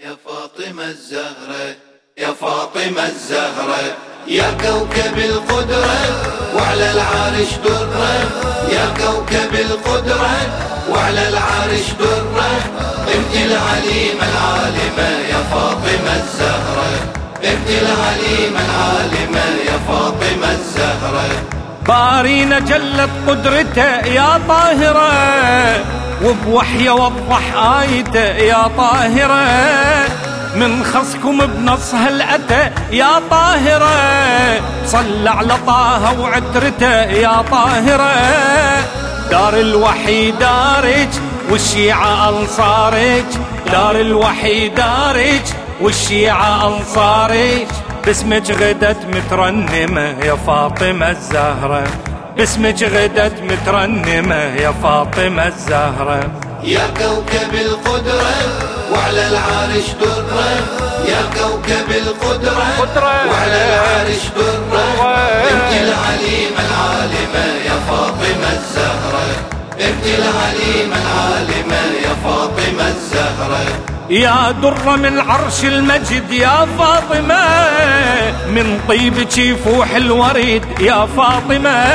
يا فاطمة الزهرة يا فاطمة الزهرة يا كوكب القدرة وعلى العرش درة يا كوكب القدرة وعلى العرش درة. انت العليمة العالمة يا فاطمة الزهرة انت العليمة العالمة يا فاطمة الزهرة. بارينا جلت قدرته يا طاهرة. وبوحي وضح آيته يا طاهرة. من خصكم بنصها الأتى يا طاهرة. صلى على طه وعترته يا طاهرة. دار الوحي دارج والشيعة أنصارج. دار الوحي دارج والشيعة أنصارج. باسمك غدت مترنمة يا فاطمة الزهرة. باسمك غدت مترنمة يا فاطمة الزهرة. يا كوكب القدرة وعلى العرش درة. يا كوكب القدرة قدرة. وعلى العرش درة. درة. انت العليمة العالمة يا فاطمة الزهرة. انت العليمة العالمة يا فاطمة الزهرة. يا درة من عرش المجد يا فاطمة من طيبك يفوح الوريد يا فاطمة.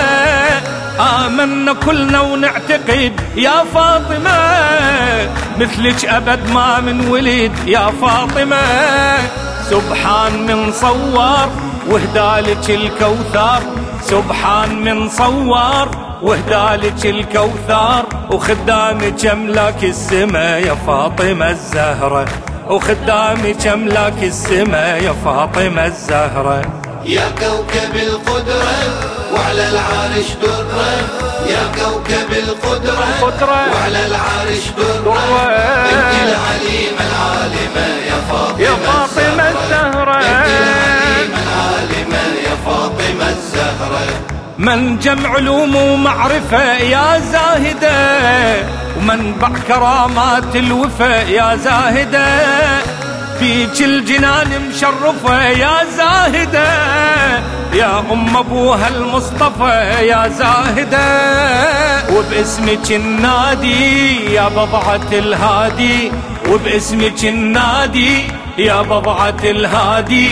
آمنا كلنا ونعتقد يا فاطمة مثلك أبد ما من ولد يا فاطمة. سبحان من صور وهدالك الكوثر. سبحان من صور وهدالك الكوثر وخدامك املاك السما يا فاطمة الزهرة. وخدامك املاك السما يا فاطمة الزهرة. يا كوكب القدرة وعلى العرش درة. يا كوكب القدرة قدرة. وعلى العرش درة. من جمع علوم ومعرفة يا زاهدة ومنبع كرامات الوفا يا زاهدة. فيك الجنان مشرفة يا زاهدة يا أم أبوها المصطفى يا زاهدة. وباسمك النادي يا بضعة الهادي وباسمك النادي يا بضعة الهادي.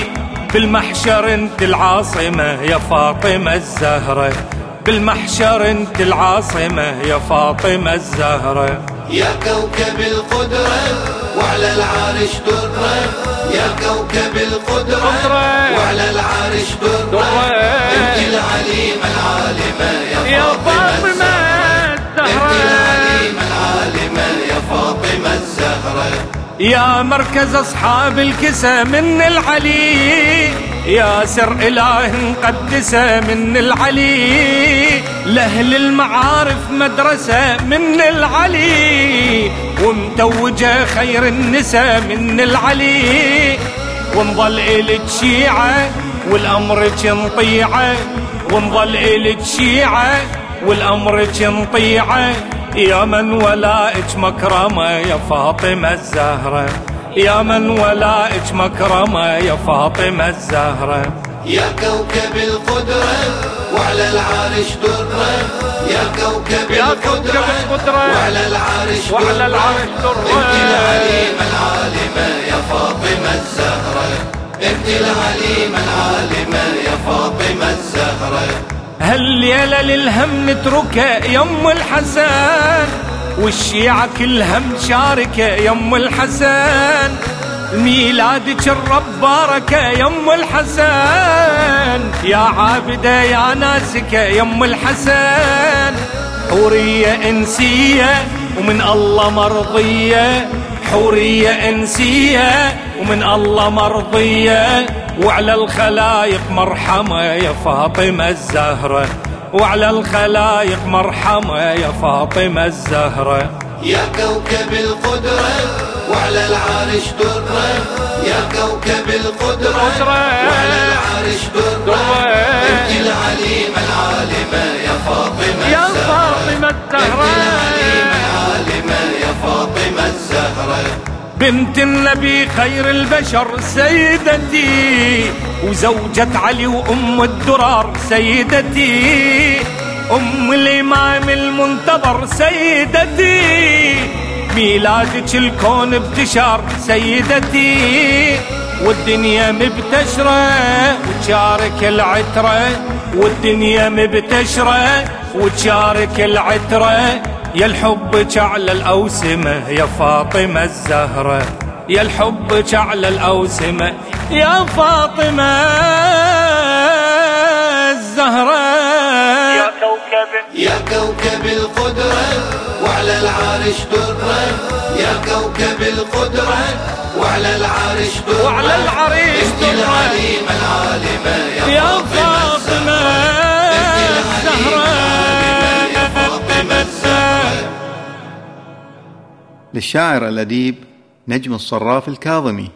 بالمحشر انت العاصمة يا فاطمة الزهرة بالمحشر انت العاصمة يا فاطمة الزهرة يا كوكب القدرة وعلى العرش درة يا كوكب القدرة قدرة. وعلى العرش درة. انت العليمة العالمة يا فاطمة يا مركز أصحاب الكسى من العلي يا سر إله مقدسة من العلي لأهل المعارف مدرسة من العلي ومتوجة خير النساء من العلي. ونظل إلك شيعة والأمر نطيعه ونظل إلك شيعة والأمر نطيعه يا من ولائك مكرمة يا فاطمة الزهرة يا من ولائك مكرمة يا فاطمة الزهرة يا كوكب القدرة وعلى العرش درة يا كوكب يا القدرة القدرة. وعلى العرش وعلى درة. العرش درة. انت العليمة العالمة يا فاطمة الزهرة انت العليمة العالمة يا فاطمة الزهرة هالليلة للهم نتركه يم الحسن والشيعة كلها مشاركة يم الحسن ميلادك الرب باركة يم الحسن يا عابدة يا ناسكة يم الحسن حورية إنسية ومن الله مرضية حورية إنسية ومن الله مرضية. وعلى الخلايق مرحمة يا فاطمة الزهرة وعلى الخلايق مرحمة يا فاطمة الزهرة يا كوكب القدرة وعلى العرش درة يا كوكب القدرة قدرة. وعلى العرش درة. انت العليمة العالمة يا فاطمة يا الزهرة. فاطمة انت الزهرة بنت النبي خير البشر سيدتي وزوجة علي وأم الدرار سيدتي أم الإمام المنتظر سيدتي ميلادك الكون ابتشار سيدتي والدنيا مبتشرة وتشارك العترة والدنيا مبتشرة وتشارك العترة. يا الحب على الأوسمة يا فاطمة الزهرة يا الحب على الأوسمة يا فاطمة الزهرة يا كوكب يا كوكب القدرة وعلى العرش درة. يا كوكب القدرة وعلى العرش درة. وعلى العرش انت درة. العليمة العالمة يا, يا فاطمة للشاعر الأديب نجم الصراف الكاظمي.